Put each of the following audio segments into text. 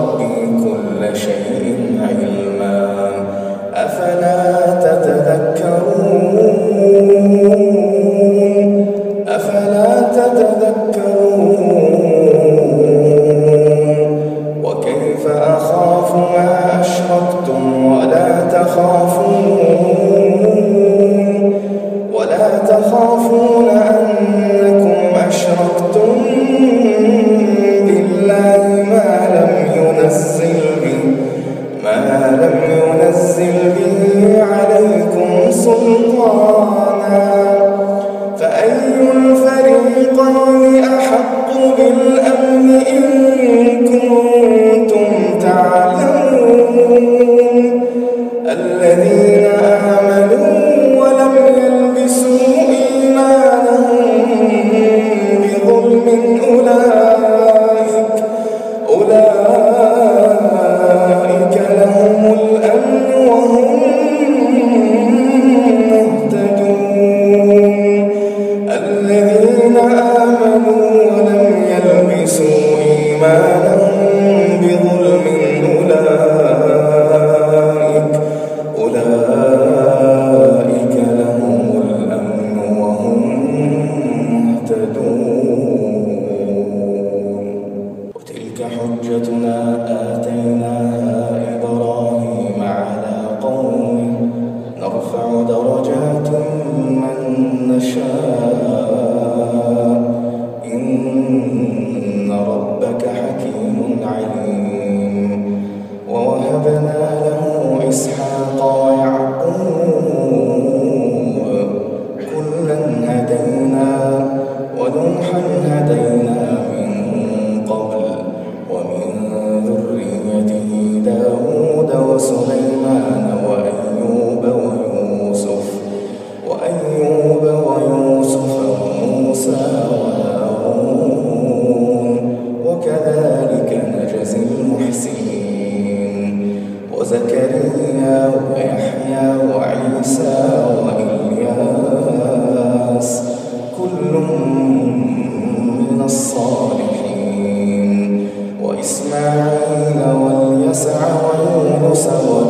ربي كل شيء علما. أفلا قومي أحق بالله. درجات من نشاء. وزكريا ويحيى وعيسى وإلياس كل من الصالحين. وإسماعيل واليسع ويونس ويونس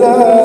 إلى